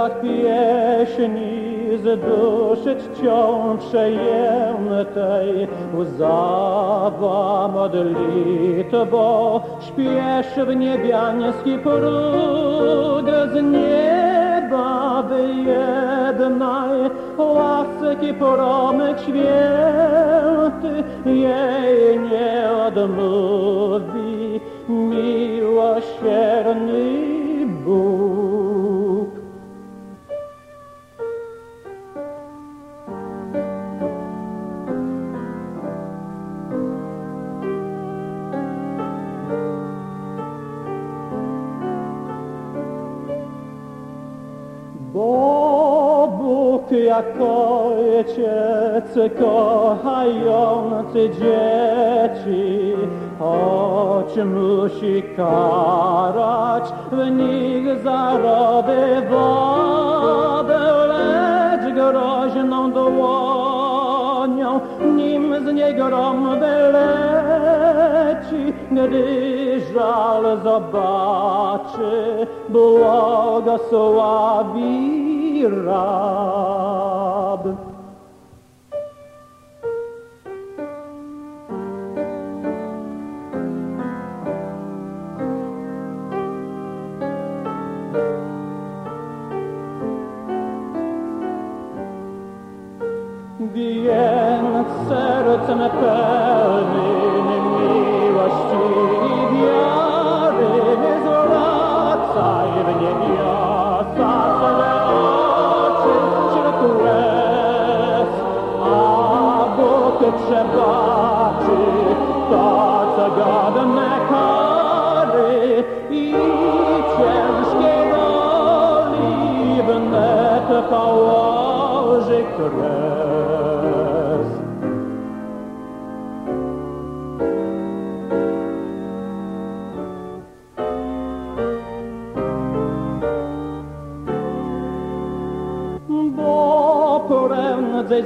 پیشنی ز دو چونس مت مدلی تب پی ایشنی بیانس کی پرو گز میں باب یو آپ کی پڑو میم شرن کہ ج شار ن زرا دی بوڑ گراش نو دو نیا نیم گرم دل زب دسوا بی نیو دیا رے زورات سال گیا تاث چتر آوک ش گاچ گاد نا نیب نتر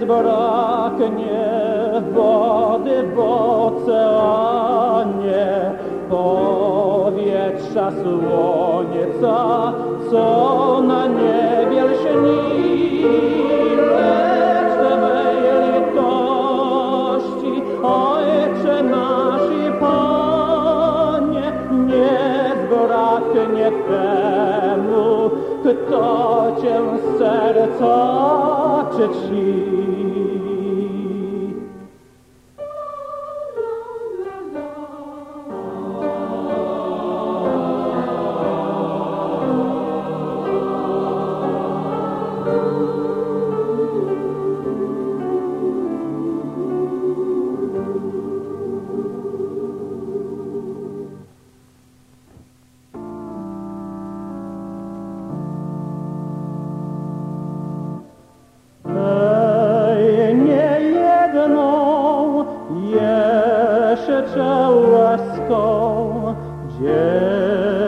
گو راک بدس ساسو گے سا سن گلش نہیں تاشی ہنا شراک نیت چ سر ساچ شری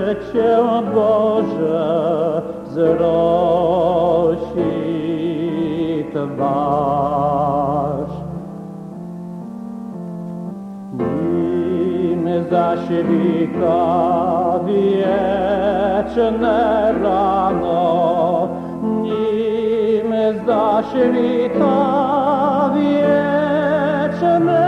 بچت بار نیم داشری کا چیم داشری کا وی ایچ ن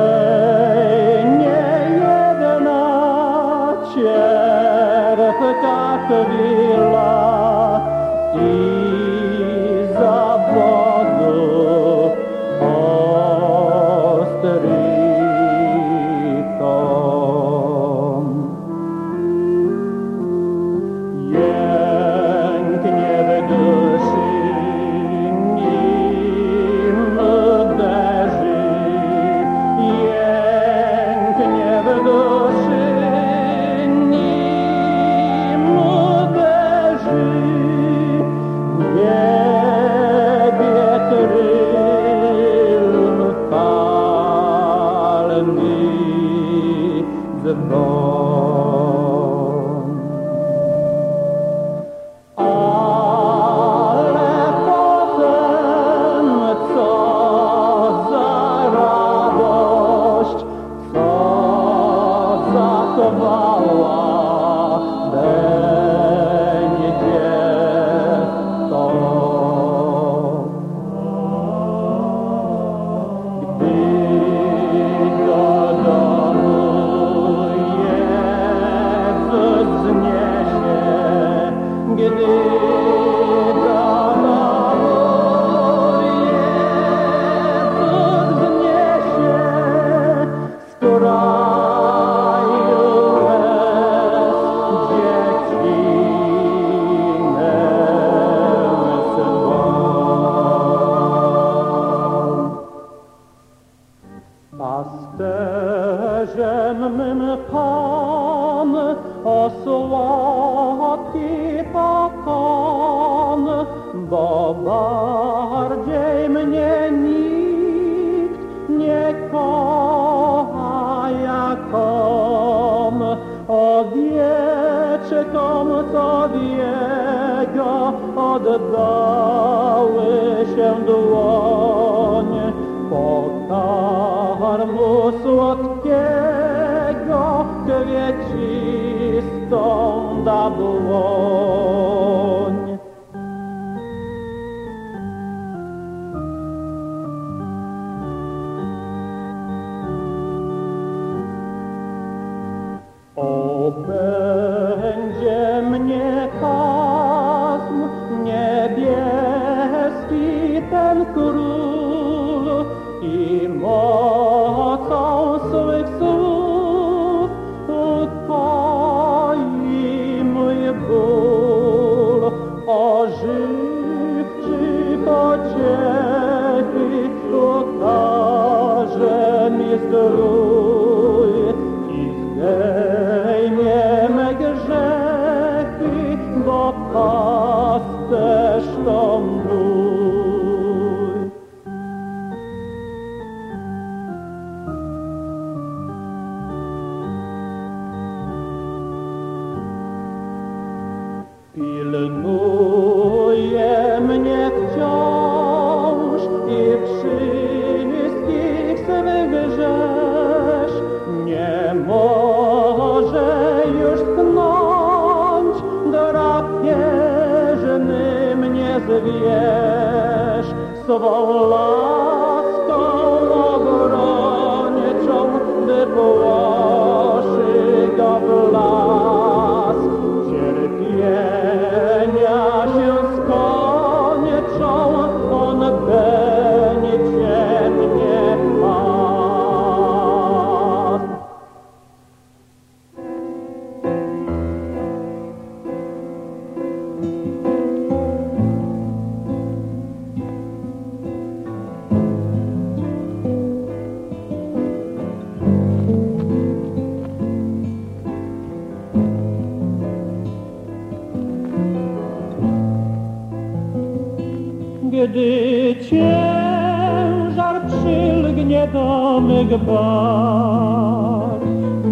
سوی پا کم بار جیم نینا کم ادیے کم سد گ ہوں لگو منچ كی اس كیكثر گیش یمو جانچ گراكش نیم نیس گیش سب دھیے سرشل گا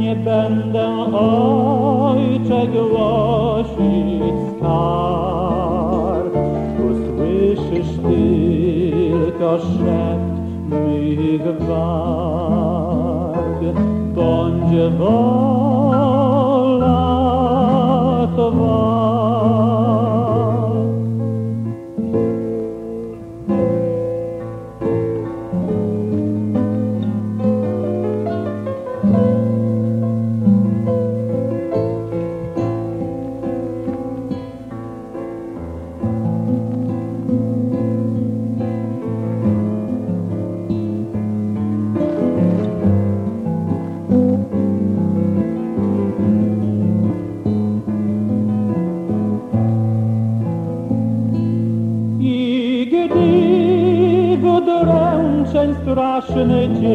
یون جگو شار اس پنجب رشنج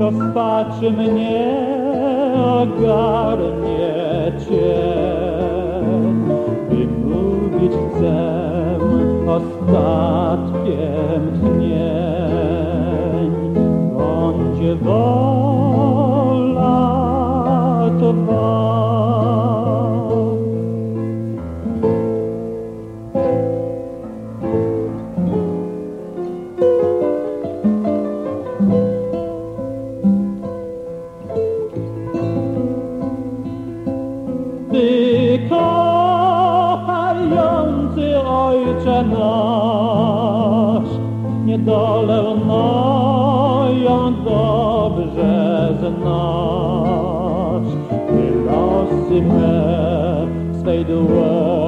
رست گارے سے رستاچ بات ب سنسی میں